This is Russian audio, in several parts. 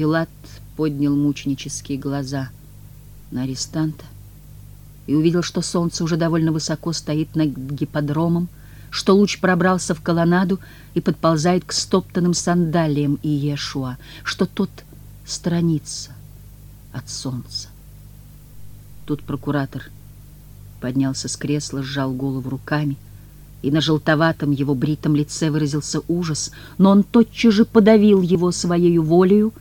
Пилат поднял мученические глаза на арестанта и увидел, что солнце уже довольно высоко стоит над гиподромом, что луч пробрался в колоннаду и подползает к стоптанным сандалиям Иешуа, что тот сторонится от солнца. Тут прокуратор поднялся с кресла, сжал голову руками, и на желтоватом его бритом лице выразился ужас, но он тотчас же подавил его своей волею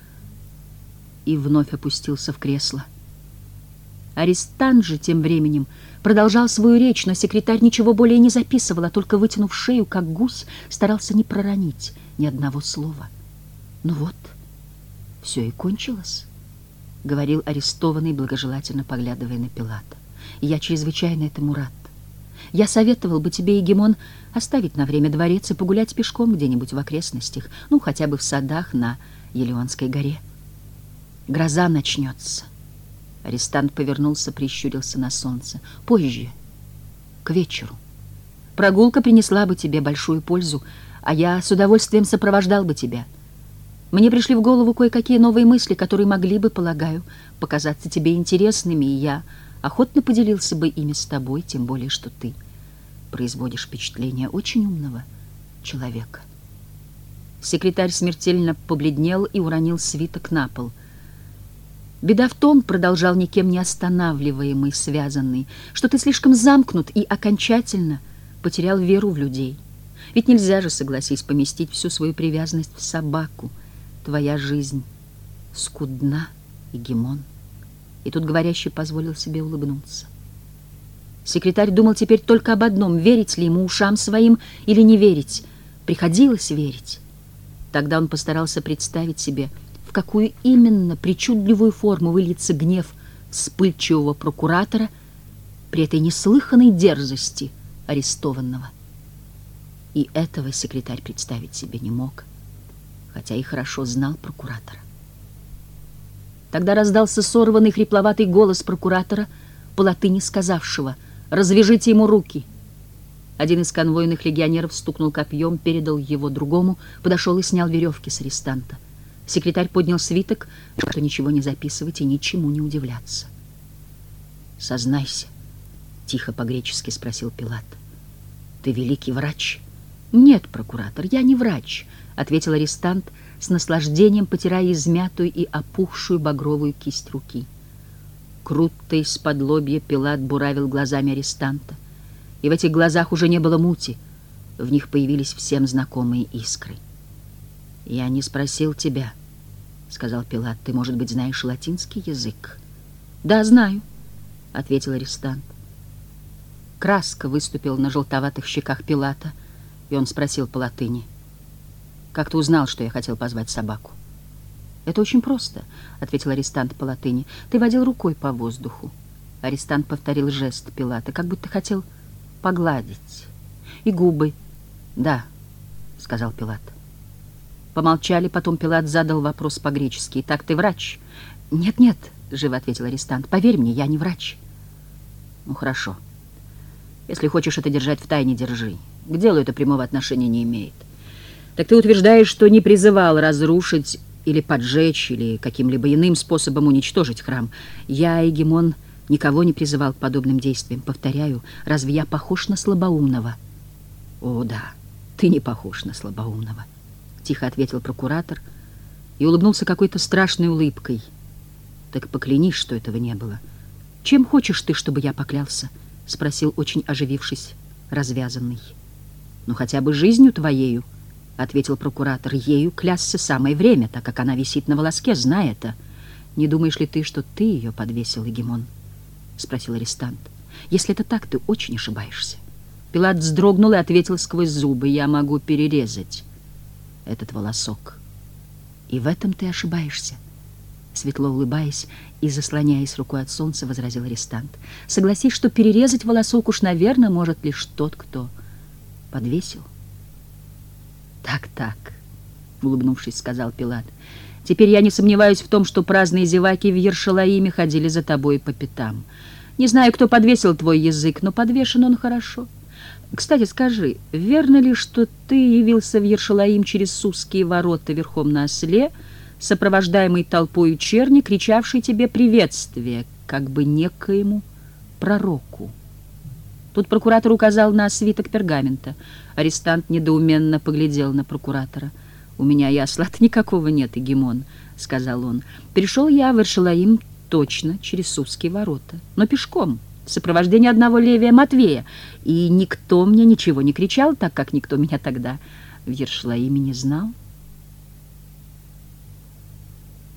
и вновь опустился в кресло. Арестант же тем временем продолжал свою речь, но секретарь ничего более не записывал, а только, вытянув шею, как гусь, старался не проронить ни одного слова. Ну вот, все и кончилось. — говорил арестованный, благожелательно поглядывая на Пилата. «Я чрезвычайно этому рад. Я советовал бы тебе, Егемон, оставить на время дворец и погулять пешком где-нибудь в окрестностях, ну, хотя бы в садах на Елеонской горе. Гроза начнется». Арестант повернулся, прищурился на солнце. «Позже, к вечеру. Прогулка принесла бы тебе большую пользу, а я с удовольствием сопровождал бы тебя». Мне пришли в голову кое-какие новые мысли, которые могли бы, полагаю, показаться тебе интересными, и я охотно поделился бы ими с тобой, тем более, что ты производишь впечатление очень умного человека. Секретарь смертельно побледнел и уронил свиток на пол. «Беда в том, — продолжал никем не останавливаемый, связанный, — что ты слишком замкнут и окончательно потерял веру в людей. Ведь нельзя же, согласись, поместить всю свою привязанность в собаку — твоя жизнь скудна и гемон. И тут говорящий позволил себе улыбнуться. Секретарь думал теперь только об одном — верить ли ему ушам своим или не верить. Приходилось верить. Тогда он постарался представить себе, в какую именно причудливую форму выльется гнев вспыльчивого прокуратора при этой неслыханной дерзости арестованного. И этого секретарь представить себе не мог хотя и хорошо знал прокуратора. Тогда раздался сорванный хрипловатый голос прокуратора, по латыни сказавшего «Развяжите ему руки». Один из конвойных легионеров стукнул копьем, передал его другому, подошел и снял веревки с арестанта. Секретарь поднял свиток, что ничего не записывать и ничему не удивляться. «Сознайся», — тихо по-гречески спросил Пилат. «Ты великий врач?» «Нет, прокуратор, я не врач», ответил арестант с наслаждением, потирая измятую и опухшую багровую кисть руки. Круто из-под лобья Пилат буравил глазами арестанта. И в этих глазах уже не было мути, в них появились всем знакомые искры. «Я не спросил тебя», — сказал Пилат, — «ты, может быть, знаешь латинский язык?» «Да, знаю», — ответил арестант. Краска выступила на желтоватых щеках Пилата, и он спросил по латыни — как ты узнал, что я хотел позвать собаку? Это очень просто, ответил арестант по латыни. Ты водил рукой по воздуху. Арестант повторил жест Пилата, как будто хотел погладить. И губы. Да, сказал Пилат. Помолчали, потом Пилат задал вопрос по-гречески. «Так ты врач?» «Нет-нет», — живо ответил арестант. «Поверь мне, я не врач». «Ну, хорошо. Если хочешь это держать в тайне, держи. К делу это прямого отношения не имеет. Так ты утверждаешь, что не призывал разрушить или поджечь, или каким-либо иным способом уничтожить храм. Я, Егемон, никого не призывал к подобным действиям. Повторяю, разве я похож на слабоумного? О, да, ты не похож на слабоумного, тихо ответил прокуратор и улыбнулся какой-то страшной улыбкой. Так поклянись, что этого не было. Чем хочешь ты, чтобы я поклялся? Спросил, очень оживившись, развязанный. Ну, хотя бы жизнью твоею, — ответил прокуратор. Ею клясться самое время, так как она висит на волоске, зная это. Не думаешь ли ты, что ты ее подвесил, Егемон? Спросил арестант. Если это так, ты очень ошибаешься. Пилат вздрогнул и ответил сквозь зубы. Я могу перерезать этот волосок. И в этом ты ошибаешься. Светло улыбаясь и заслоняясь рукой от солнца, возразил арестант. Согласись, что перерезать волосок уж, наверное, может лишь тот, кто подвесил. «Так-так», — улыбнувшись, сказал Пилат. «Теперь я не сомневаюсь в том, что праздные зеваки в Ершалаиме ходили за тобой по пятам. Не знаю, кто подвесил твой язык, но подвешен он хорошо. Кстати, скажи, верно ли, что ты явился в Ершалаим через Сусские ворота верхом на осле, сопровождаемый толпою черни, кричавший тебе приветствие, как бы некоему пророку. Тут прокуратор указал на свиток пергамента. Арестант недоуменно поглядел на прокуратора. «У меня осла никакого нет, Эгемон», — сказал он. «Пришел я в Эршалаим точно через Сузские ворота, но пешком» в сопровождении одного Левия Матвея, и никто мне ничего не кричал, так как никто меня тогда в Ершлаиме не знал.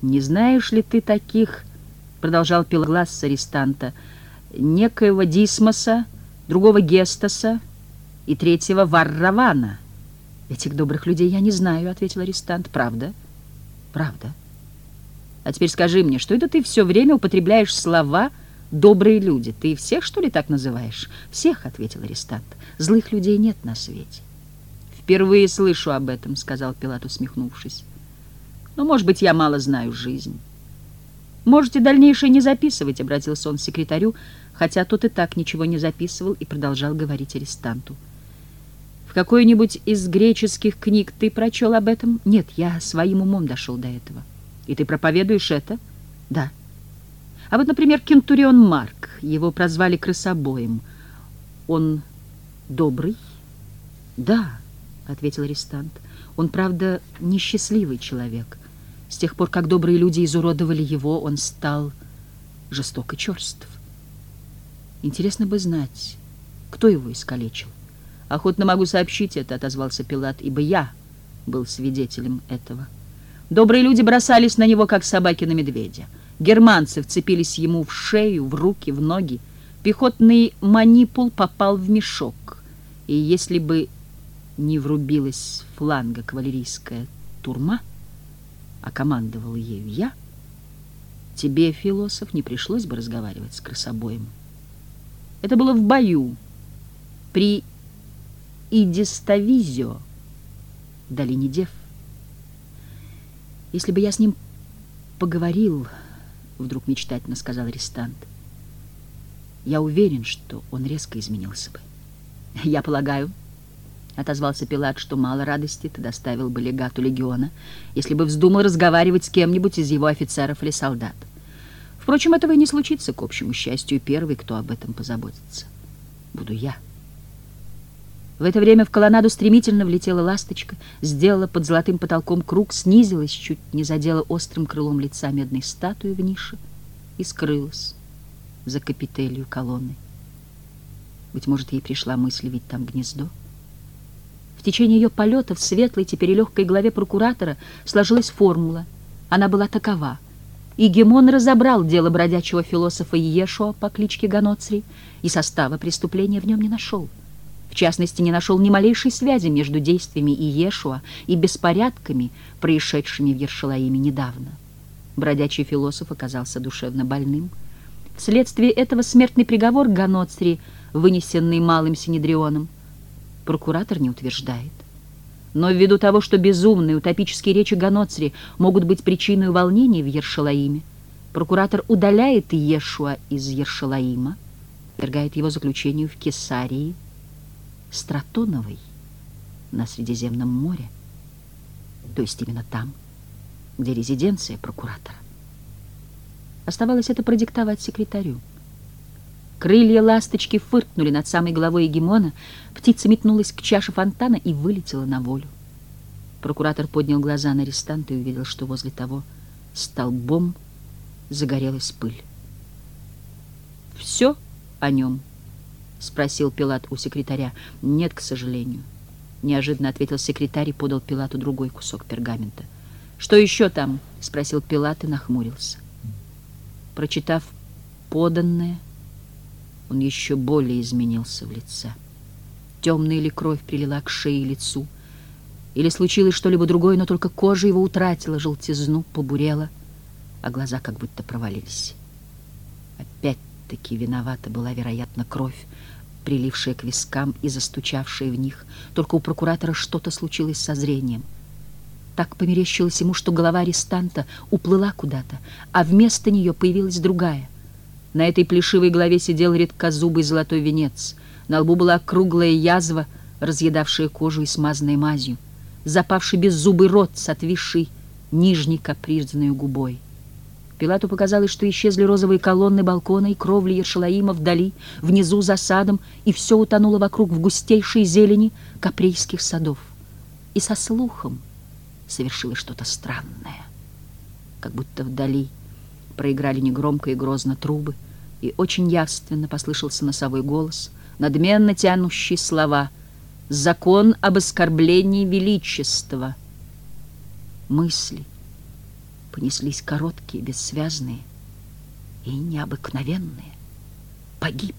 «Не знаешь ли ты таких, — продолжал Пелглас с арестанта, — некоего Дисмоса, другого Гестаса и третьего Варравана?» «Этих добрых людей я не знаю», — ответил арестант. «Правда?» «Правда». «А теперь скажи мне, что это ты все время употребляешь слова «добрые люди»? Ты всех, что ли, так называешь?» «Всех», — ответил арестант. «Злых людей нет на свете». «Впервые слышу об этом», — сказал Пилат, усмехнувшись. Но, может быть, я мало знаю жизнь. Можете дальнейшее не записывать, — обратился он к секретарю, хотя тот и так ничего не записывал и продолжал говорить арестанту. В какой-нибудь из греческих книг ты прочел об этом? Нет, я своим умом дошел до этого. И ты проповедуешь это? Да. А вот, например, Кентурион Марк, его прозвали крысобоем. Он добрый? Да, — ответил арестант. Он, правда, несчастливый человек. С тех пор, как добрые люди изуродовали его, он стал жесток и черств. Интересно бы знать, кто его искалечил. Охотно могу сообщить это, — отозвался Пилат, — ибо я был свидетелем этого. Добрые люди бросались на него, как собаки на медведя. Германцы вцепились ему в шею, в руки, в ноги. Пехотный манипул попал в мешок. И если бы не врубилась фланга кавалерийская турма, а командовал ею я, тебе, философ, не пришлось бы разговаривать с красобоем. Это было в бою при Идиставизио долине Дев. Если бы я с ним поговорил, вдруг мечтательно сказал арестант, я уверен, что он резко изменился бы. Я полагаю, — отозвался Пилат, что мало радости ты доставил бы легату легиона, если бы вздумал разговаривать с кем-нибудь из его офицеров или солдат. Впрочем, этого и не случится, к общему счастью, первый, кто об этом позаботится, буду я. В это время в колоннаду стремительно влетела ласточка, сделала под золотым потолком круг, снизилась, чуть не задела острым крылом лица медной статуи в нише и скрылась за капителью колонны. Быть может, ей пришла мысль, ведь там гнездо. В течение ее полета в светлой, теперь легкой голове прокуратора сложилась формула. Она была такова. И Гемон разобрал дело бродячего философа Иешуа по кличке Ганоцри и состава преступления в нем не нашел. В частности, не нашел ни малейшей связи между действиями Иешуа и беспорядками, происшедшими в Ершалаиме недавно. Бродячий философ оказался душевно больным. Вследствие этого смертный приговор Ганоцри, вынесенный малым Синедрионом, прокуратор не утверждает. Но ввиду того, что безумные утопические речи Ганоцри могут быть причиной волнений в Ершалаиме, прокуратор удаляет Иешуа из Ершалаима, вергает его заключению в Кесарии Стратоновой на Средиземном море, то есть именно там, где резиденция прокуратора. Оставалось это продиктовать секретарю. Крылья ласточки фыркнули над самой головой Егемона, птица метнулась к чаше фонтана и вылетела на волю. Прокуратор поднял глаза на арестанта и увидел, что возле того столбом загорелась пыль. «Все о нем?» — спросил Пилат у секретаря. «Нет, к сожалению». Неожиданно ответил секретарь и подал Пилату другой кусок пергамента. «Что еще там?» — спросил Пилат и нахмурился. Прочитав поданное, он еще более изменился в лице. Темная или кровь прилила к шее и лицу, или случилось что-либо другое, но только кожа его утратила желтизну, побурела, а глаза как будто провалились. Опять-таки виновата была, вероятно, кровь, прилившая к вискам и застучавшая в них. Только у прокуратора что-то случилось со зрением. Так померещилось ему, что голова арестанта уплыла куда-то, а вместо нее появилась другая. На этой плешивой голове сидел редкозубый золотой венец. На лбу была круглая язва, разъедавшая кожу и смазанной мазью. Запавший беззубый рот с отвисшей нижней капризной губой. Пилату показалось, что исчезли розовые колонны балкона и кровли Ершалаима вдали, внизу за садом, и все утонуло вокруг в густейшей зелени каприйских садов. И со слухом совершилось что-то странное, как будто вдали проиграли негромко и грозно трубы, и очень явственно послышался носовой голос, надменно тянущий слова «Закон об оскорблении величества». Мысли понеслись короткие, бессвязные и необыкновенные. Погиб,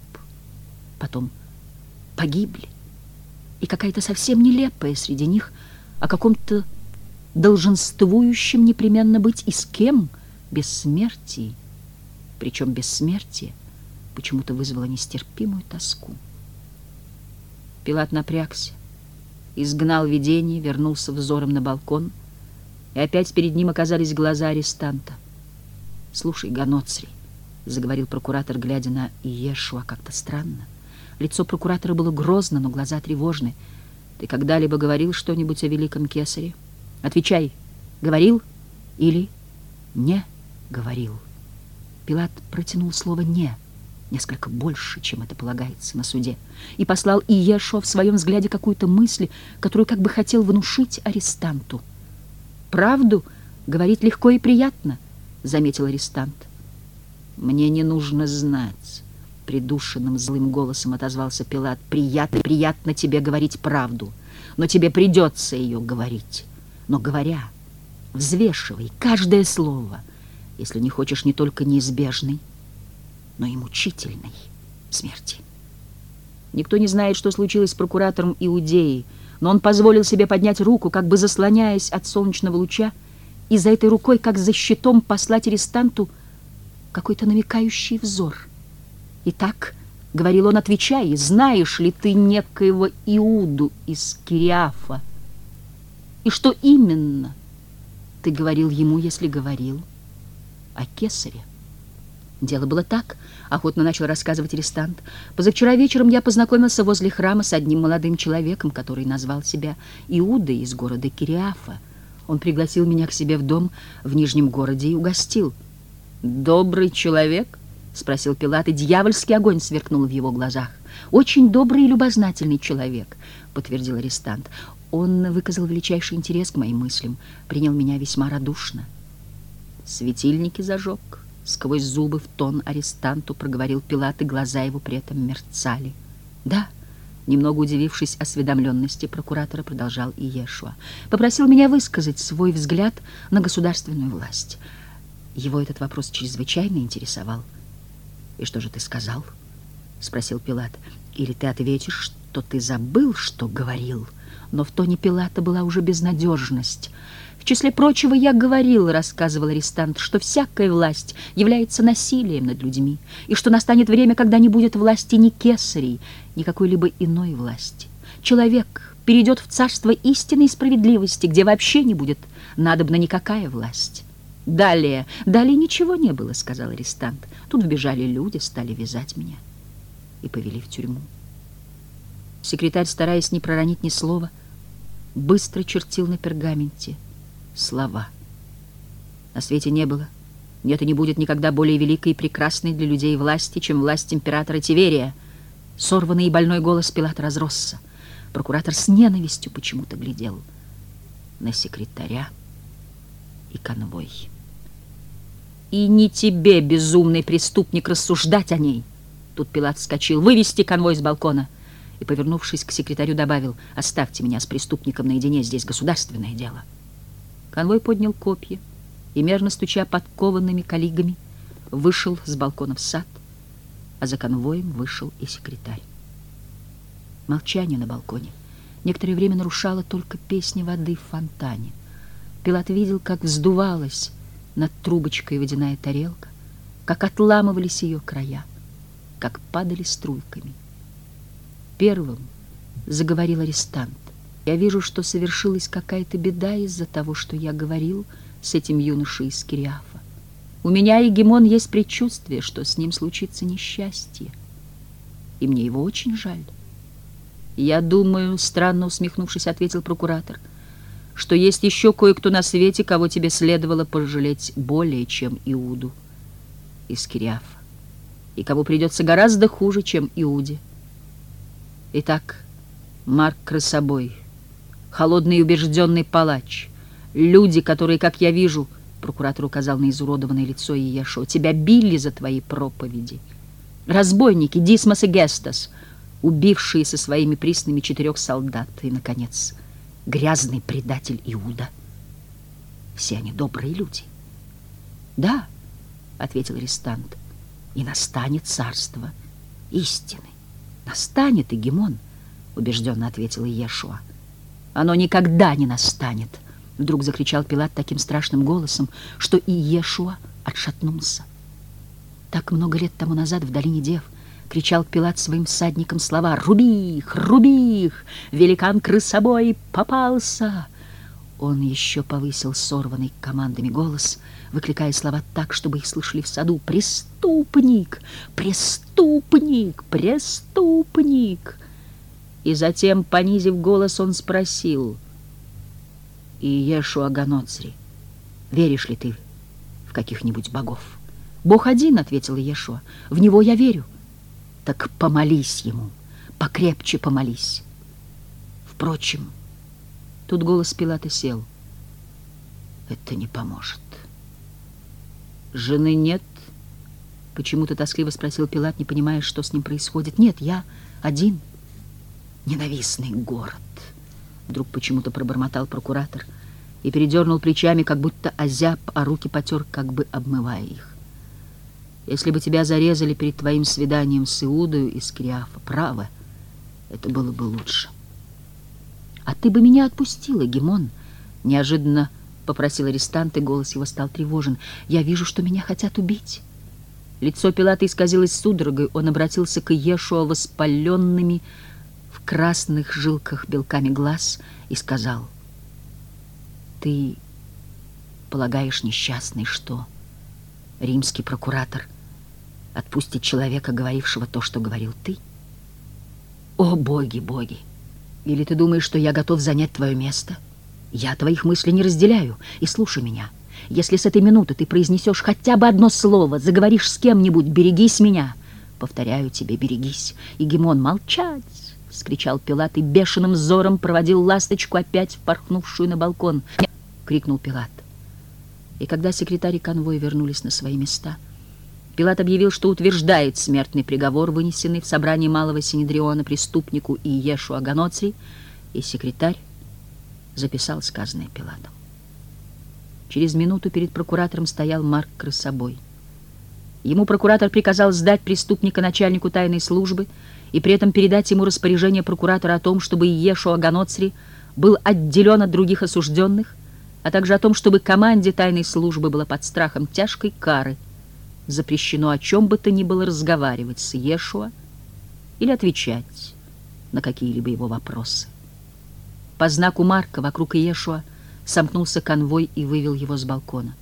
потом погибли, и какая-то совсем нелепая среди них о каком-то долженствующем непременно быть и с кем бессмертии, причем бессмертие почему-то вызвало нестерпимую тоску. Пилат напрягся, изгнал видение, вернулся взором на балкон — и опять перед ним оказались глаза арестанта. «Слушай, Ганоцри», — заговорил прокуратор, глядя на Иешуа как-то странно. Лицо прокуратора было грозно, но глаза тревожны. «Ты когда-либо говорил что-нибудь о великом кесаре? Отвечай, говорил или не говорил?» Пилат протянул слово «не», несколько больше, чем это полагается на суде, и послал Иешуа в своем взгляде какую-то мысль, которую как бы хотел внушить арестанту — правду говорит легко и приятно, — заметил арестант. Мне не нужно знать, — придушенным злым голосом отозвался Пилат. Приятно, приятно тебе говорить правду, но тебе придется ее говорить. Но говоря, взвешивай каждое слово, если не хочешь не только неизбежной, но и мучительной смерти. Никто не знает, что случилось с прокуратором Иудеи, но он позволил себе поднять руку, как бы заслоняясь от солнечного луча, и за этой рукой, как за щитом, послать арестанту какой-то намекающий взор. «Итак», — говорил он, — «отвечай, знаешь ли ты некоего Иуду из Кириафа? И что именно ты говорил ему, если говорил о кесаре?» Дело было так, охотно начал рассказывать арестант. Позавчера вечером я познакомился возле храма с одним молодым человеком, который назвал себя Иудой из города Кириафа. Он пригласил меня к себе в дом в Нижнем городе и угостил. «Добрый человек?» — спросил Пилат, и дьявольский огонь сверкнул в его глазах. «Очень добрый и любознательный человек», — подтвердил арестант. Он выказал величайший интерес к моим мыслям, принял меня весьма радушно. Светильники зажег. Сквозь зубы в тон арестанту проговорил Пилат, и глаза его при этом мерцали. «Да», немного удивившись осведомленности прокуратора, продолжал Иешуа. «Попросил меня высказать свой взгляд на государственную власть. Его этот вопрос чрезвычайно интересовал. «И что же ты сказал?» — спросил Пилат. «Или ты ответишь, что ты забыл, что говорил?» Но в тоне Пилата была уже безнадежность — в числе прочего я говорил, рассказывал арестант, что всякая власть является насилием над людьми, и что настанет время, когда не будет власти ни кесарей, ни какой-либо иной власти. Человек перейдет в царство истины и справедливости, где вообще не будет надобна никакая власть. Далее, далее ничего не было, сказал арестант. Тут вбежали люди, стали вязать меня и повели в тюрьму. Секретарь, стараясь не проронить ни слова, быстро чертил на пергаменте — слова. На свете не было, нет и не будет никогда более великой и прекрасной для людей власти, чем власть императора Тиверия. Сорванный и больной голос Пилата разросся. Прокуратор с ненавистью почему-то глядел на секретаря и конвой. «И не тебе, безумный преступник, рассуждать о ней!» Тут Пилат вскочил. «Вывести конвой с балкона!» И, повернувшись к секретарю, добавил, «Оставьте меня с преступником наедине, здесь государственное дело». Конвой поднял копья и, мерно стуча подкованными коллегами, вышел с балкона в сад, а за конвоем вышел и секретарь. Молчание на балконе некоторое время нарушало только песня воды в фонтане. Пилат видел, как вздувалась над трубочкой водяная тарелка, как отламывались ее края, как падали струйками. Первым заговорил арестант. Я вижу, что совершилась какая-то беда из-за того, что я говорил с этим юношей из Кириафа. У меня, Егемон, есть предчувствие, что с ним случится несчастье. И мне его очень жаль. Я думаю, странно усмехнувшись, ответил прокуратор, что есть еще кое-кто на свете, кого тебе следовало пожалеть более, чем Иуду из Кириафа, и кого придется гораздо хуже, чем Иуде. Итак, Марк Красобой, холодный и убежденный палач, люди, которые, как я вижу, прокуратор указал на изуродованное лицо Иешуа, тебя били за твои проповеди. Разбойники Дисмос и Гестас, убившие со своими приснами четырех солдат, и, наконец, грязный предатель Иуда. Все они добрые люди. Да, — ответил арестант, — и настанет царство истины. Настанет, Игемон, — убежденно ответил Иешуа. Оно никогда не настанет, — вдруг закричал Пилат таким страшным голосом, что Иешуа отшатнулся. Так много лет тому назад в долине Дев кричал Пилат своим всадникам слова «Руби их! Руби их! Великан крысобой попался!» Он еще повысил сорванный командами голос, выкликая слова так, чтобы их слышали в саду. «Преступник! Преступник! Преступник!» И затем, понизив голос, он спросил, «Иешу Аганоцри, веришь ли ты в каких-нибудь богов?» «Бог один», — ответил Иешуа, — «в него я верю». Так помолись ему, покрепче помолись. Впрочем, тут голос Пилата сел. Это не поможет. Жены нет? Почему-то тоскливо спросил Пилат, не понимая, что с ним происходит. Нет, я один. Ненавистный город. Вдруг почему-то пробормотал прокуратор и передернул плечами, как будто озяб, а руки потер, как бы обмывая их. Если бы тебя зарезали перед твоим свиданием с Иудою из Криафа, право, это было бы лучше. А ты бы меня отпустила, Гимон, неожиданно попросил арестант, и голос его стал тревожен. Я вижу, что меня хотят убить. Лицо Пилата исказилось судорогой, он обратился к Иешуа воспаленными красных жилках белками глаз и сказал, «Ты полагаешь, несчастный, что римский прокуратор отпустить человека, говорившего то, что говорил ты? О, боги, боги! Или ты думаешь, что я готов занять твое место? Я твоих мыслей не разделяю. И слушай меня. Если с этой минуты ты произнесешь хотя бы одно слово, заговоришь с кем-нибудь, берегись меня. Повторяю тебе, берегись. И Гимон, молчать! — вскричал Пилат и бешеным взором проводил ласточку, опять впорхнувшую на балкон. — крикнул Пилат. И когда секретарь и конвой вернулись на свои места — Пилат объявил, что утверждает смертный приговор, вынесенный в собрании Малого Синедриона преступнику Иешу Аганоцри, и секретарь записал сказанное Пилатом. Через минуту перед прокуратором стоял Марк Красобой. Ему прокуратор приказал сдать преступника начальнику тайной службы и при этом передать ему распоряжение прокуратора о том, чтобы Иешу Аганоцри был отделен от других осужденных, а также о том, чтобы команде тайной службы было под страхом тяжкой кары – запрещено о чем бы то ни было разговаривать с Ешуа или отвечать на какие-либо его вопросы. По знаку Марка вокруг Иешуа сомкнулся конвой и вывел его с балкона.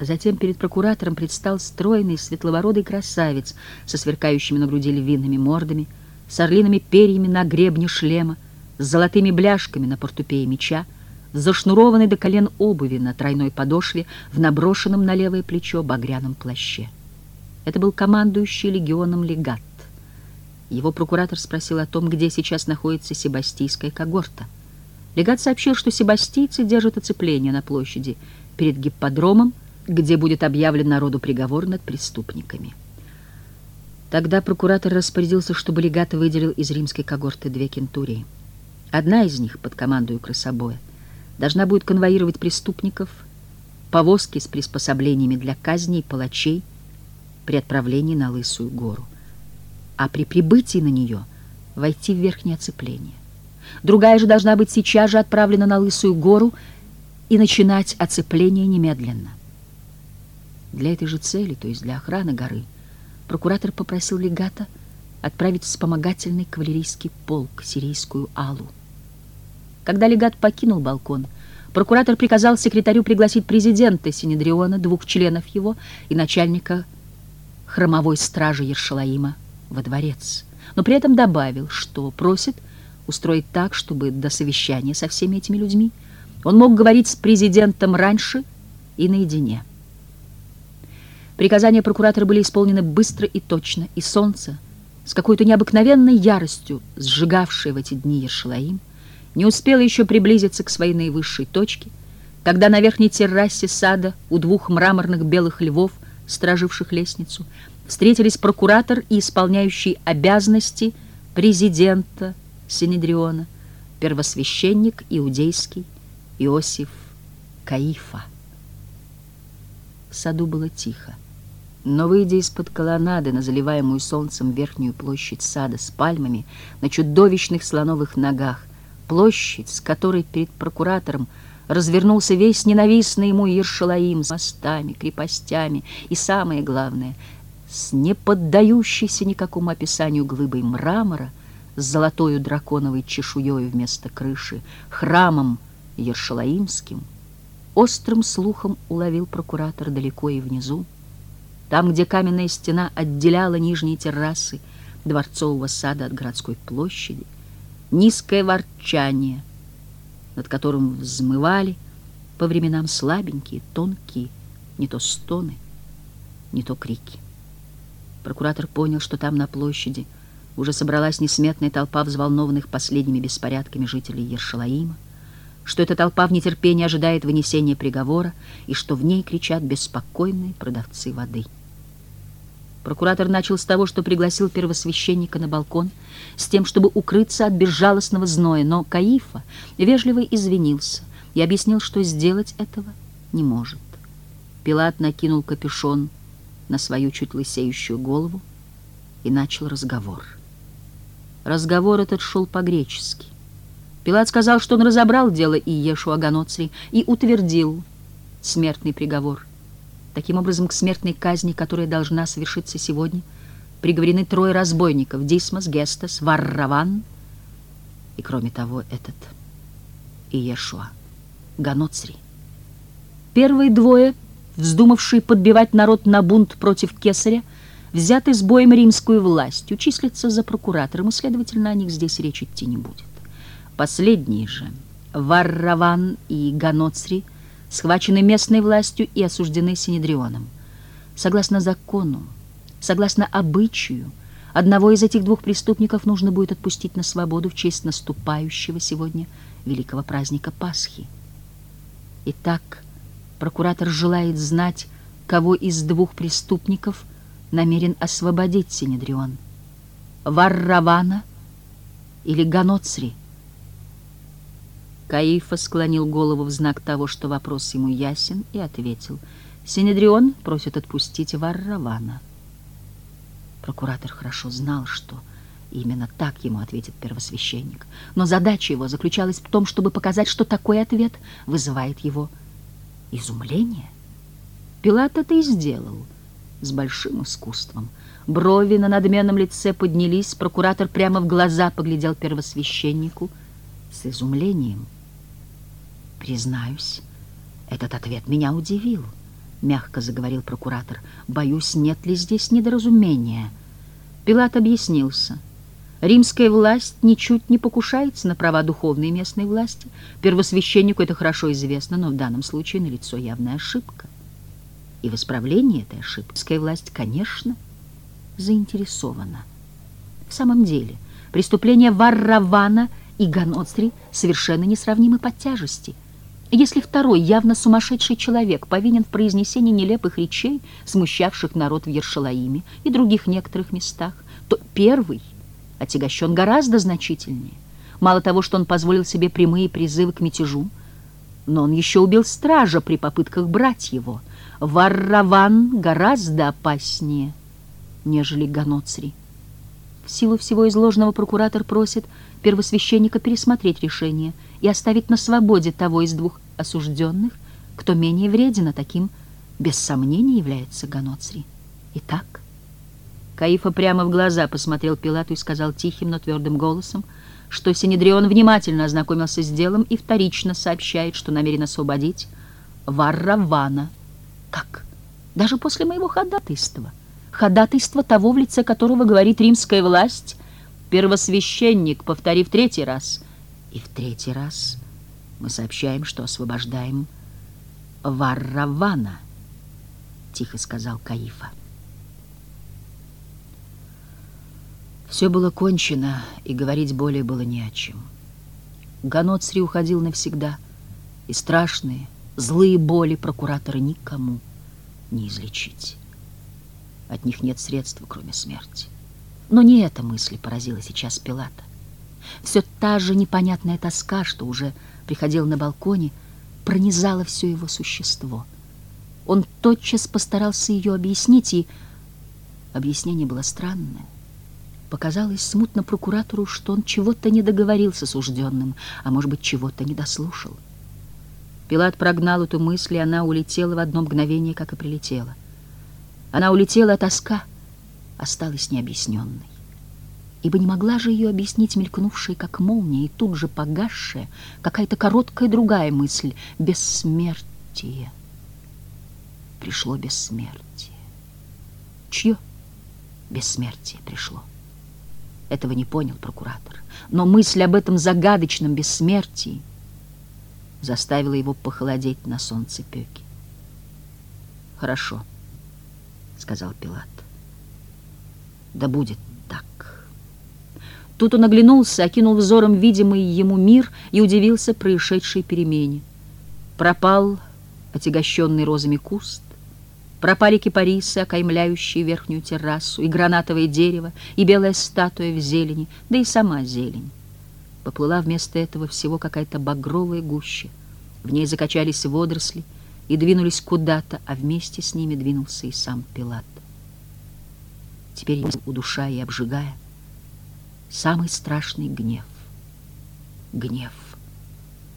Затем перед прокуратором предстал стройный светловородый красавец со сверкающими на груди львиными мордами, с орлиными перьями на гребне шлема, с золотыми бляшками на портупее меча, зашнурованной до колен обуви на тройной подошве в наброшенном на левое плечо багряном плаще. Это был командующий легионом легат. Его прокуратор спросил о том, где сейчас находится себастийская когорта. Легат сообщил, что себастийцы держат оцепление на площади перед гипподромом, где будет объявлен народу приговор над преступниками. Тогда прокуратор распорядился, чтобы легат выделил из римской когорты две кентурии. Одна из них, под командою крысобоя, должна будет конвоировать преступников, повозки с приспособлениями для казни и палачей при отправлении на Лысую гору, а при прибытии на нее войти в верхнее оцепление. Другая же должна быть сейчас же отправлена на Лысую гору и начинать оцепление немедленно. Для этой же цели, то есть для охраны горы, прокуратор попросил легата отправить вспомогательный кавалерийский полк, сирийскую Алу. Когда легат покинул балкон, прокуратор приказал секретарю пригласить президента Синедриона, двух членов его и начальника хромовой стражи Ершалаима во дворец, но при этом добавил, что просит устроить так, чтобы до совещания со всеми этими людьми Он мог говорить с президентом раньше и наедине. Приказания прокуратора были исполнены быстро и точно, и солнце, с какой-то необыкновенной яростью, сжигавшее в эти дни Ершалаим, не успело еще приблизиться к своей наивысшей точке, когда на верхней террасе сада у двух мраморных белых львов, страживших лестницу, встретились прокуратор и исполняющий обязанности президента Синедриона, первосвященник иудейский Иосиф Каифа. В саду было тихо. Но, выйдя из-под колоннады на заливаемую солнцем верхнюю площадь сада с пальмами на чудовищных слоновых ногах, площадь, с которой перед прокуратором развернулся весь ненавистный ему Ершалаим с мостами, крепостями и, самое главное, с неподдающейся никакому описанию глыбой мрамора, с золотою драконовой чешуей вместо крыши, храмом Ершалаимским, острым слухом уловил прокуратор далеко и внизу, там, где каменная стена отделяла нижние террасы дворцового сада от городской площади, низкое ворчание, над которым взмывали по временам слабенькие, тонкие, не то стоны, не то крики. Прокуратор понял, что там на площади уже собралась несметная толпа взволнованных последними беспорядками жителей Ершалаима, что эта толпа в нетерпении ожидает вынесения приговора и что в ней кричат беспокойные продавцы воды. Прокуратор начал с того, что пригласил первосвященника на балкон с тем, чтобы укрыться от безжалостного зноя, но Каифа вежливо извинился и объяснил, что сделать этого не может. Пилат накинул капюшон на свою чуть лысеющую голову и начал разговор. Разговор этот шел по-гречески. Пилат сказал, что он разобрал дело Иешу Аганоцри и утвердил смертный приговор – Таким образом, к смертной казни, которая должна совершиться сегодня, приговорены трое разбойников — Дисмос, Гестас, Варраван и, кроме того, этот Иешуа, Ганоцри. Первые двое, вздумавшие подбивать народ на бунт против кесаря, взяты с боем римскую власть, числятся за прокуратором, и, следовательно, о них здесь речь идти не будет. Последние же, Варраван и Ганоцри — схвачены местной властью и осуждены Синедрионом. Согласно закону, согласно обычаю, одного из этих двух преступников нужно будет отпустить на свободу в честь наступающего сегодня великого праздника Пасхи. Итак, прокуратор желает знать, кого из двух преступников намерен освободить Синедрион. Варравана или Ганоцри – Каифа склонил голову в знак того, что вопрос ему ясен, и ответил. Синедрион просит отпустить Варравана. Прокуратор хорошо знал, что именно так ему ответит первосвященник. Но задача его заключалась в том, чтобы показать, что такой ответ вызывает его изумление. Пилат это и сделал с большим искусством. Брови на надменном лице поднялись, прокуратор прямо в глаза поглядел первосвященнику с изумлением. «Признаюсь, этот ответ меня удивил», — мягко заговорил прокуратор. «Боюсь, нет ли здесь недоразумения?» Пилат объяснился. Римская власть ничуть не покушается на права духовной местной власти. Первосвященнику это хорошо известно, но в данном случае налицо явная ошибка. И в исправлении этой ошибки римская власть, конечно, заинтересована. В самом деле, преступления Варравана и Ганоцри совершенно несравнимы по тяжести – если второй, явно сумасшедший человек, повинен в произнесении нелепых речей, смущавших народ в Ершалаиме и других некоторых местах, то первый отягощен гораздо значительнее. Мало того, что он позволил себе прямые призывы к мятежу, но он еще убил стража при попытках брать его. Варраван гораздо опаснее, нежели Ганоцри. В силу всего изложенного прокуратор просит первосвященника пересмотреть решение и оставить на свободе того из двух осужденных, кто менее вреден, а таким, без сомнения, является Ганоцри. Итак, Каифа прямо в глаза посмотрел Пилату и сказал тихим, но твердым голосом, что Синедрион внимательно ознакомился с делом и вторично сообщает, что намерен освободить Варравана. Как? Даже после моего ходатайства? Ходатайство того, в лице которого говорит римская власть, первосвященник, повторив третий раз, и в третий раз — Мы сообщаем, что освобождаем Варравана, тихо сказал Каифа. Все было кончено, и говорить более было не о чем. Ганоцри уходил навсегда, и страшные, злые боли прокуратора никому не излечить. От них нет средств, кроме смерти. Но не эта мысль поразила сейчас Пилата. Все та же непонятная тоска, что уже приходила на балконе, пронизала все его существо. Он тотчас постарался ее объяснить, и объяснение было странное. Показалось смутно прокуратору, что он чего-то не договорился с ужденным, а, может быть, чего-то не дослушал. Пилат прогнал эту мысль, и она улетела в одно мгновение, как и прилетела. Она улетела, а тоска осталась необъясненной. Ибо не могла же ее объяснить мелькнувшая, как молния, и тут же погасшая какая-то короткая другая мысль — бессмертие. Пришло бессмертие. Чье бессмертие пришло? Этого не понял прокуратор. Но мысль об этом загадочном бессмертии заставила его похолодеть на солнце пеки. «Хорошо», — сказал Пилат. «Да будет так». Тут он оглянулся, окинул взором видимый ему мир и удивился происшедшей перемене. Пропал отягощенный розами куст, пропали кипарисы, окаймляющие верхнюю террасу, и гранатовое дерево, и белая статуя в зелени, да и сама зелень. Поплыла вместо этого всего какая-то багровая гуща. В ней закачались водоросли, и двинулись куда-то, а вместе с ними двинулся и сам Пилат. Теперь, удушая и обжигая, самый страшный гнев. Гнев,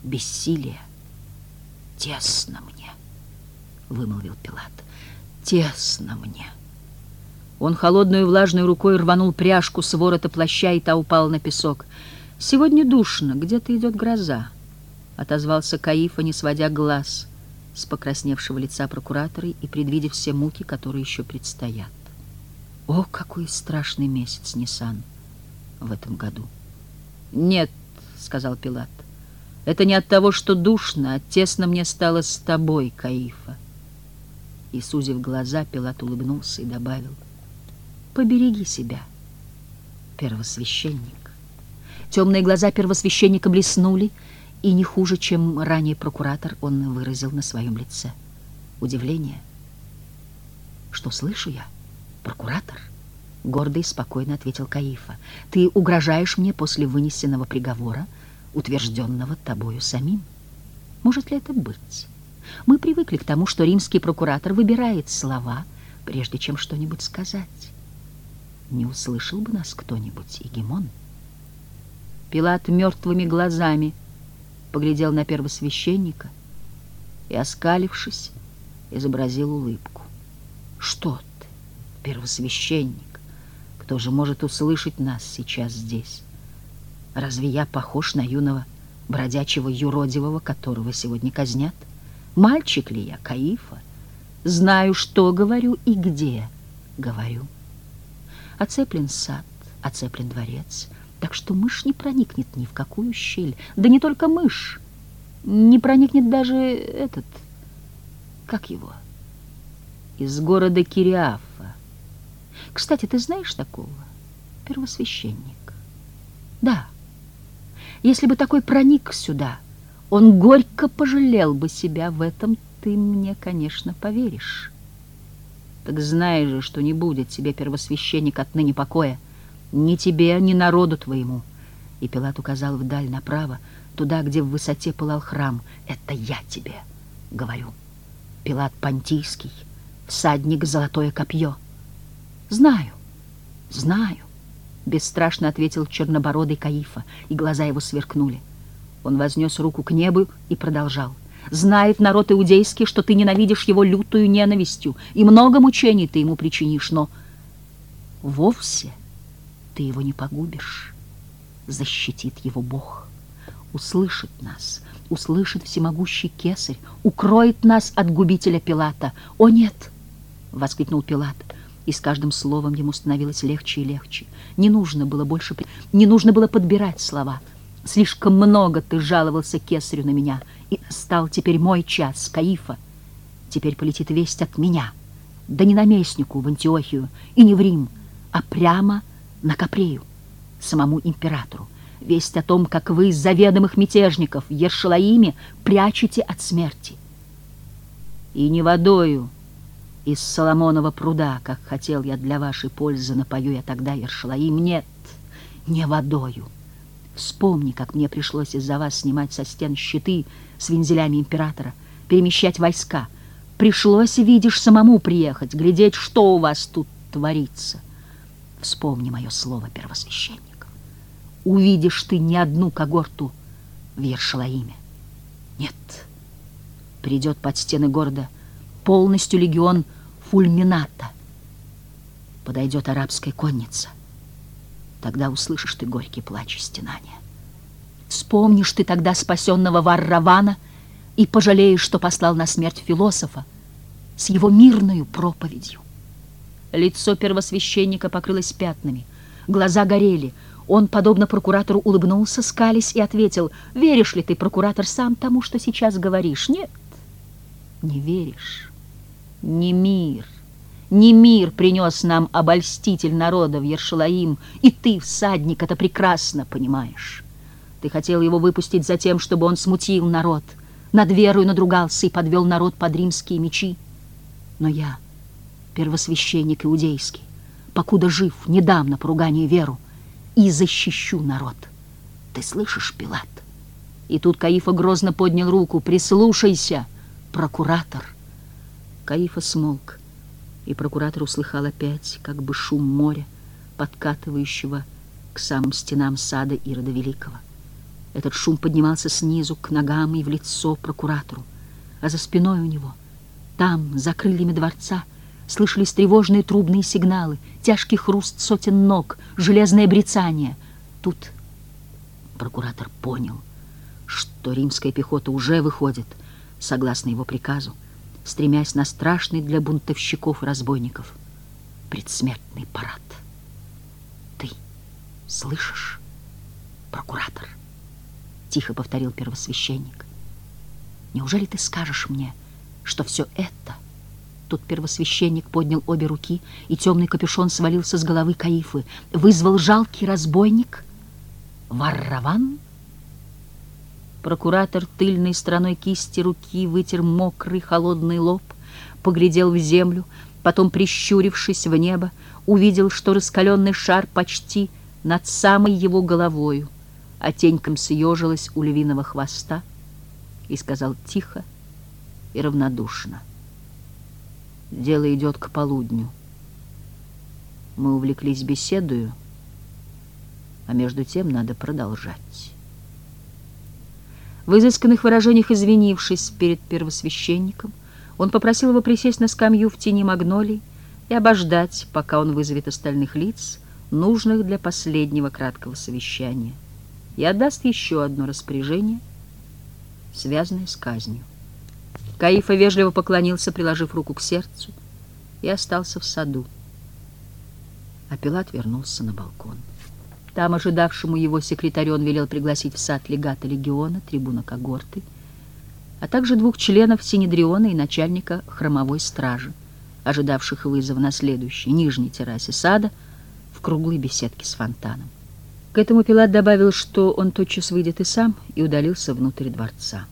бессилие. «Тесно мне», — вымолвил Пилат, — «тесно мне». Он холодную влажной рукой рванул пряжку с ворота плаща, и та упала на песок. «Сегодня душно, где-то идет гроза», — отозвался Каифа, не сводя глаз — с покрасневшего лица прокуратора и предвидя все муки, которые еще предстоят. О, какой страшный месяц Ниссан в этом году! Нет, — сказал Пилат, — это не от того, что душно, а тесно мне стало с тобой, Каифа. И, сузив глаза, Пилат улыбнулся и добавил, побереги себя, первосвященник. Темные глаза первосвященника блеснули, и не хуже, чем ранее прокуратор, он выразил на своем лице удивление. «Что слышу я? Прокуратор?» Гордо и спокойно ответил Каифа. «Ты угрожаешь мне после вынесенного приговора, утвержденного тобою самим. Может ли это быть? Мы привыкли к тому, что римский прокуратор выбирает слова, прежде чем что-нибудь сказать. Не услышал бы нас кто-нибудь, Игемон?» Пилат мертвыми глазами — поглядел на первосвященника и, оскалившись, изобразил улыбку. «Что ты, первосвященник? Кто же может услышать нас сейчас здесь? Разве я похож на юного бродячего юродивого, которого сегодня казнят? Мальчик ли я, Каифа? Знаю, что говорю и где говорю. Оцеплен сад, оцеплен дворец — так что мышь не проникнет ни в какую щель. Да не только мышь. Не проникнет даже этот... Как его? Из города Кириафа. Кстати, ты знаешь такого? Первосвященник. Да. Если бы такой проник сюда, он горько пожалел бы себя в этом. Ты мне, конечно, поверишь. Так знаешь же, что не будет тебе первосвященник отныне покоя. Ни тебе, ни народу твоему. И Пилат указал вдаль направо, туда, где в высоте пылал храм. Это я тебе говорю. Пилат Понтийский, всадник золотое копье. Знаю, знаю, бесстрашно ответил чернобородый Каифа, и глаза его сверкнули. Он вознес руку к небу и продолжал. Знает народ иудейский, что ты ненавидишь его лютую ненавистью, и много мучений ты ему причинишь, но вовсе ты его не погубишь. Защитит его Бог. Услышит нас, услышит всемогущий кесарь, укроет нас от губителя Пилата. «О, нет!» — воскликнул Пилат, и с каждым словом ему становилось легче и легче. Не нужно было больше... Не нужно было подбирать слова. Слишком много ты жаловался кесарю на меня, и стал теперь мой час, Каифа. Теперь полетит весть от меня, да не наместнику в Антиохию и не в Рим, а прямо на Капрею, самому императору. Весть о том, как вы из заведомых мятежников в прячете от смерти. И не водою из Соломонова пруда, как хотел я для вашей пользы, напою я тогда Ершалаим. Нет, не водою. Вспомни, как мне пришлось из-за вас снимать со стен щиты с вензелями императора, перемещать войска. Пришлось, видишь, самому приехать, глядеть, что у вас тут творится. Вспомни мое слово, первосвященник. Увидишь ты не одну когорту в Ершалаиме. Нет, придет под стены города полностью легион фульмината. Подойдет арабская конница. Тогда услышишь ты горький плач и стенания. Вспомнишь ты тогда спасенного Варравана и пожалеешь, что послал на смерть философа с его мирную проповедью. Лицо первосвященника покрылось пятнами, глаза горели. Он, подобно прокуратору, улыбнулся, скались и ответил, «Веришь ли ты, прокуратор, сам тому, что сейчас говоришь?» «Нет, не веришь. Не мир, не мир принес нам обольститель народа в Ершалаим, и ты, всадник, это прекрасно понимаешь. Ты хотел его выпустить за тем, чтобы он смутил народ, над верою надругался и подвел народ под римские мечи. Но я, первосвященник иудейский, покуда жив, не дам на поругание веру и защищу народ. Ты слышишь, Пилат? И тут Каифа грозно поднял руку. «Прислушайся, прокуратор!» Каифа смолк, и прокуратор услыхал опять, как бы шум моря, подкатывающего к самым стенам сада Ирода Великого. Этот шум поднимался снизу к ногам и в лицо прокуратору, а за спиной у него, там, за крыльями дворца, слышались тревожные трубные сигналы, тяжкий хруст сотен ног, железное брецание. Тут прокуратор понял, что римская пехота уже выходит, согласно его приказу, стремясь на страшный для бунтовщиков и разбойников предсмертный парад. Ты слышишь, прокуратор? Тихо повторил первосвященник. Неужели ты скажешь мне, что все это... Тут первосвященник поднял обе руки, и темный капюшон свалился с головы Каифы. Вызвал жалкий разбойник Варраван? Прокуратор тыльной стороной кисти руки вытер мокрый холодный лоб, поглядел в землю, потом, прищурившись в небо, увидел, что раскаленный шар почти над самой его головою, а теньком съежилась у львиного хвоста, и сказал тихо и равнодушно. Дело идет к полудню. Мы увлеклись беседою, а между тем надо продолжать. В изысканных выражениях извинившись перед первосвященником, он попросил его присесть на скамью в тени магнолий и обождать, пока он вызовет остальных лиц, нужных для последнего краткого совещания, и отдаст еще одно распоряжение, связанное с казнью. Каифа вежливо поклонился, приложив руку к сердцу, и остался в саду. А Пилат вернулся на балкон. Там ожидавшему его секретарю он велел пригласить в сад легата легиона, трибуна когорты, а также двух членов Синедриона и начальника хромовой стражи, ожидавших вызова на следующей, нижней террасе сада, в круглой беседке с фонтаном. К этому Пилат добавил, что он тотчас выйдет и сам, и удалился внутрь дворца.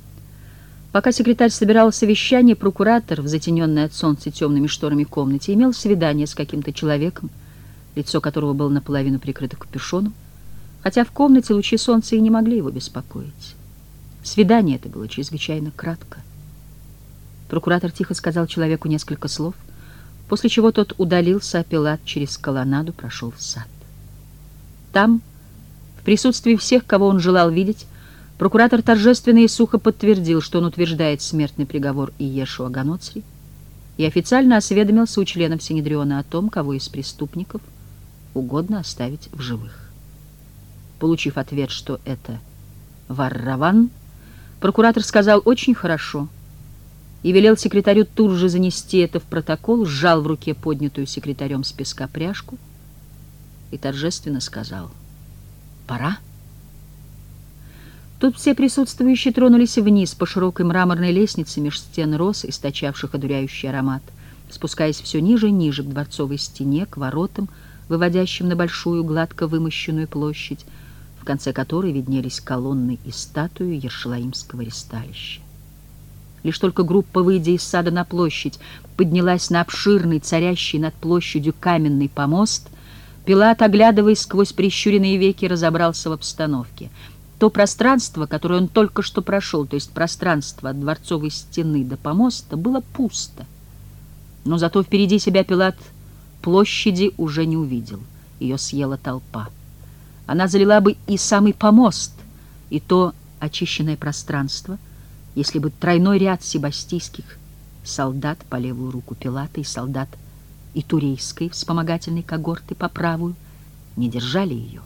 Пока секретарь собирал совещание, прокуратор в затененной от солнца темными шторами комнате имел свидание с каким-то человеком, лицо которого было наполовину прикрыто капюшоном, хотя в комнате лучи солнца и не могли его беспокоить. Свидание это было чрезвычайно кратко. Прокуратор тихо сказал человеку несколько слов, после чего тот удалился, а Пилат через колоннаду прошел в сад. Там, в присутствии всех, кого он желал видеть, прокуратор торжественно и сухо подтвердил, что он утверждает смертный приговор Иешуа Ганоцри, и официально осведомился у членов Синедриона о том, кого из преступников – угодно оставить в живых. Получив ответ, что это Варраван, прокуратор сказал «очень хорошо» и велел секретарю тут же занести это в протокол, сжал в руке поднятую секретарем с песка пряжку и торжественно сказал «пора». Тут все присутствующие тронулись вниз по широкой мраморной лестнице меж стен роз, источавших одуряющий аромат, спускаясь все ниже и ниже к дворцовой стене, к воротам, выводящим на большую гладко вымощенную площадь, в конце которой виднелись колонны и статуи Ершалаимского ресталища. Лишь только группа, выйдя из сада на площадь, поднялась на обширный, царящий над площадью каменный помост, Пилат, оглядываясь сквозь прищуренные веки, разобрался в обстановке — то пространство, которое он только что прошел, то есть пространство от дворцовой стены до помоста, было пусто. Но зато впереди себя Пилат площади уже не увидел. Ее съела толпа. Она залила бы и самый помост, и то очищенное пространство, если бы тройной ряд себастийских солдат по левую руку Пилата и солдат и турейской вспомогательной когорты по правую не держали ее.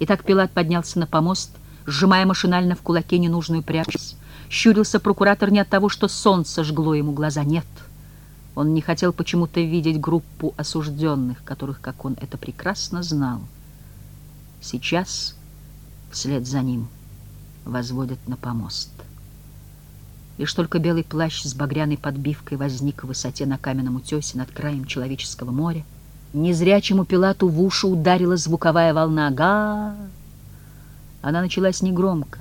Итак, Пилат поднялся на помост, сжимая машинально в кулаке ненужную прячь. Щурился прокуратор не от того, что солнце жгло ему глаза. Нет, он не хотел почему-то видеть группу осужденных, которых, как он это прекрасно знал, сейчас вслед за ним возводят на помост. Лишь только белый плащ с багряной подбивкой возник в высоте на каменном утесе над краем человеческого моря, Незрячему Пилату в уши ударила звуковая волна «Га!». Она началась негромко,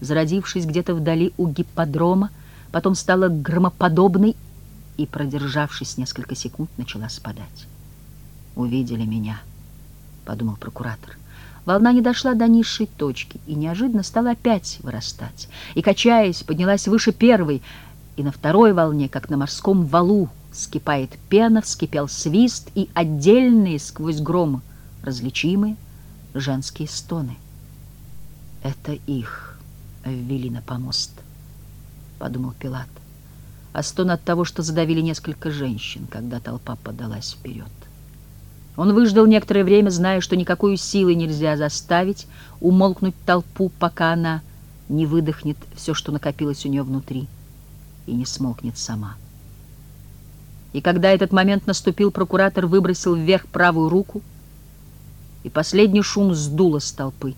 зародившись где-то вдали у гипподрома, потом стала громоподобной и, продержавшись несколько секунд, начала спадать. «Увидели меня», — подумал прокуратор. Волна не дошла до низшей точки и неожиданно стала опять вырастать. И, качаясь, поднялась выше первой, и на второй волне, как на морском валу, Скипает пена, вскипел свист и отдельные сквозь гром различимые женские стоны. Это их ввели на помост, подумал Пилат. А стон от того, что задавили несколько женщин, когда толпа подалась вперед. Он выждал некоторое время, зная, что никакой силой нельзя заставить умолкнуть толпу, пока она не выдохнет все, что накопилось у нее внутри, и не смолкнет сама. И когда этот момент наступил, прокуратор выбросил вверх правую руку, и последний шум сдуло с толпы.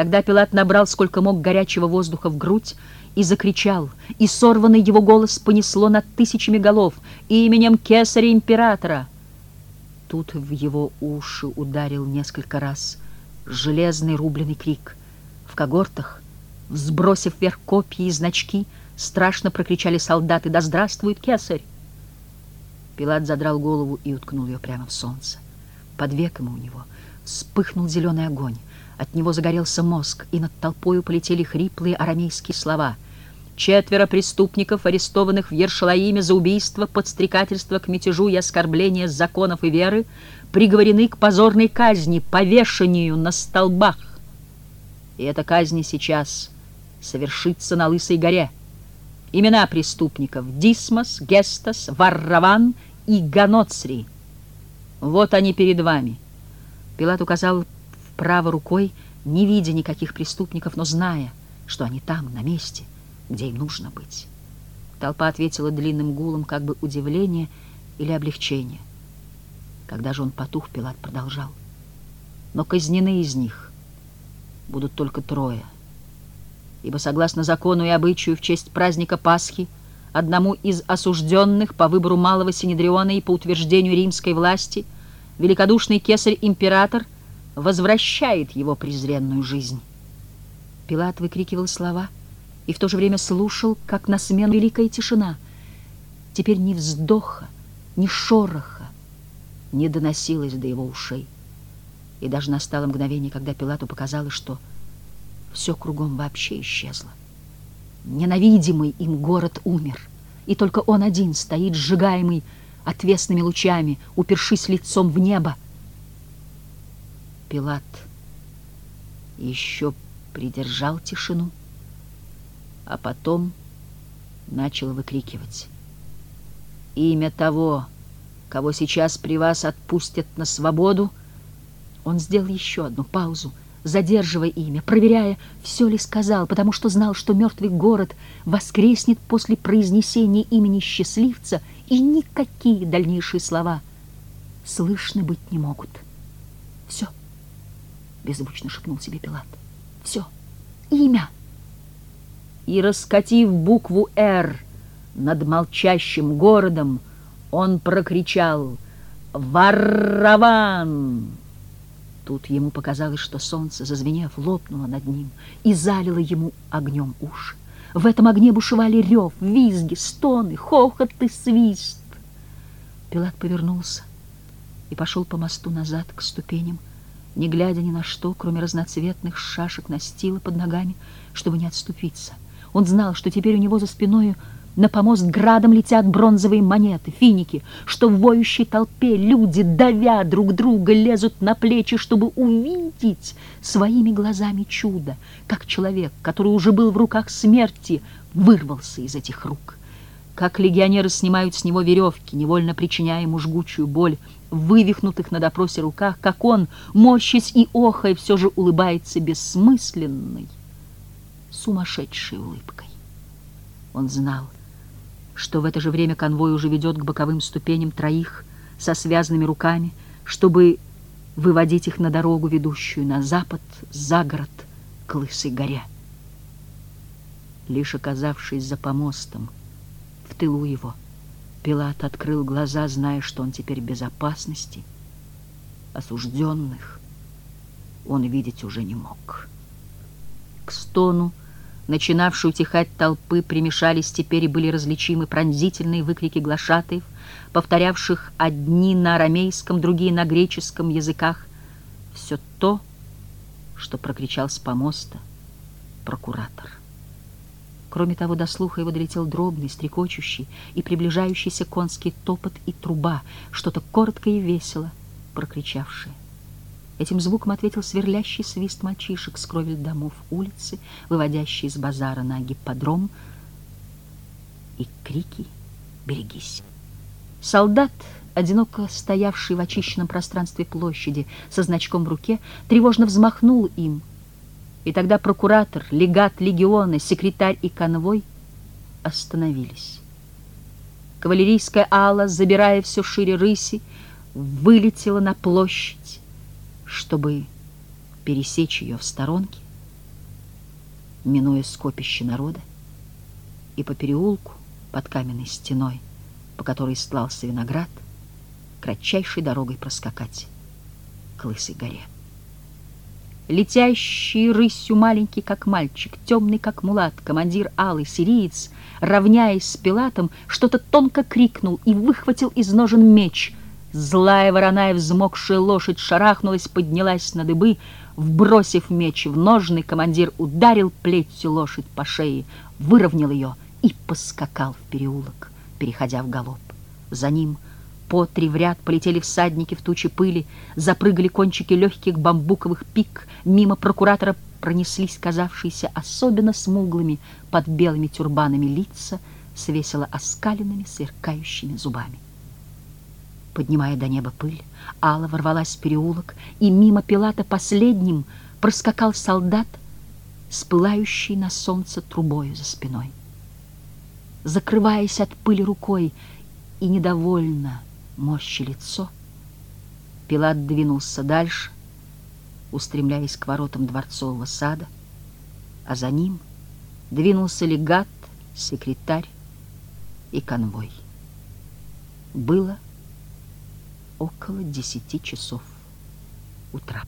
Тогда Пилат набрал сколько мог горячего воздуха в грудь и закричал, и сорванный его голос понесло над тысячами голов именем кесаря императора. Тут в его уши ударил несколько раз железный рубленый крик. В когортах, взбросив вверх копья и значки, страшно прокричали солдаты «Да здравствует кесарь!» Пилат задрал голову и уткнул ее прямо в солнце. Под веком у него вспыхнул зеленый огонь. От него загорелся мозг, и над толпою полетели хриплые арамейские слова. Четверо преступников, арестованных в Ершалаиме за убийство, подстрекательство к мятежу и оскорбление законов и веры, приговорены к позорной казни, повешению на столбах. И эта казнь сейчас совершится на Лысой горе. Имена преступников — Дисмос, Гестас, Варраван — и Ганоцри. Вот они перед вами. Пилат указал вправо рукой, не видя никаких преступников, но зная, что они там, на месте, где им нужно быть. Толпа ответила длинным гулом, как бы удивление или облегчение. Когда же он потух, Пилат продолжал. Но казнены из них будут только трое. Ибо, согласно закону и обычаю, в честь праздника Пасхи — одному из осужденных по выбору малого Синедриона и по утверждению римской власти, великодушный кесарь-император возвращает его презренную жизнь. Пилат выкрикивал слова и в то же время слушал, как на смену великая тишина. Теперь ни вздоха, ни шороха не доносилось до его ушей. И даже настало мгновение, когда Пилату показалось, что все кругом вообще исчезло. Ненавидимый им город умер, и только он один стоит, сжигаемый отвесными лучами, упершись лицом в небо. Пилат еще придержал тишину, а потом начал выкрикивать. «Имя того, кого сейчас при вас отпустят на свободу!» Он сделал еще одну паузу, задерживая имя, проверяя, все ли сказал, потому что знал, что мертвый город воскреснет после произнесения имени счастливца, и никакие дальнейшие слова слышны быть не могут. «Все», — беззвучно шепнул себе Пилат, — «все, имя. И, раскатив букву «Р» над молчащим городом, он прокричал «Варраван!». Тут ему показалось, что солнце, зазвенев, лопнуло над ним и залило ему огнем уши. В этом огне бушевали рев, визги, стоны, хохот и свист. Пилат повернулся и пошел по мосту назад к ступеням, не глядя ни на что, кроме разноцветных шашек настила под ногами, чтобы не отступиться. Он знал, что теперь у него за спиной на помост градом летят бронзовые монеты, финики, что в воющей толпе люди, давя друг друга, лезут на плечи, чтобы увидеть своими глазами чудо, как человек, который уже был в руках смерти, вырвался из этих рук. Как легионеры снимают с него веревки, невольно причиняя ему жгучую боль, вывихнутых на допросе руках, как он, морщась и охая, все же улыбается бессмысленной, сумасшедшей улыбкой. Он знал, что в это же время конвой уже ведет к боковым ступеням троих со связанными руками, чтобы выводить их на дорогу, ведущую на запад, за город, к Лысой горе. Лишь оказавшись за помостом, в тылу его, Пилат открыл глаза, зная, что он теперь в безопасности. Осужденных он видеть уже не мог. К стону начинавшей утихать толпы, примешались теперь и были различимы пронзительные выкрики глашатаев, повторявших одни на арамейском, другие на греческом языках. Все то, что прокричал с помоста прокуратор. Кроме того, до слуха его долетел дробный, стрекочущий и приближающийся конский топот и труба, что-то коротко и весело прокричавшее. Этим звуком ответил сверлящий свист мальчишек с кровель домов улицы, выводящий из базара на гипподром, и крики «Берегись!». Солдат, одиноко стоявший в очищенном пространстве площади со значком в руке, тревожно взмахнул им, и тогда прокуратор, легат легиона, секретарь и конвой остановились. Кавалерийская ала, забирая все шире рыси, вылетела на площадь, чтобы пересечь ее в сторонке, минуя скопище народа, и по переулку под каменной стеной, по которой стлался виноград, кратчайшей дорогой проскакать к Лысой горе. Летящий рысью маленький, как мальчик, темный, как мулат, командир алый сириец, равняясь с Пилатом, что-то тонко крикнул и выхватил из ножен меч — Злая вороная взмокшая лошадь шарахнулась, поднялась на дыбы. Вбросив меч в ножны, командир ударил плетью лошадь по шее, выровнял ее и поскакал в переулок, переходя в галоп. За ним по три в ряд полетели всадники в тучи пыли, запрыгали кончики легких бамбуковых пик, мимо прокуратора пронеслись казавшиеся особенно смуглыми под белыми тюрбанами лица с весело оскаленными сверкающими зубами поднимая до неба пыль. Алла ворвалась в переулок, и мимо Пилата последним проскакал солдат с пылающей на солнце трубою за спиной. Закрываясь от пыли рукой и недовольно морщи лицо, Пилат двинулся дальше, устремляясь к воротам дворцового сада, а за ним двинулся легат, секретарь и конвой. Было около десяти часов утра.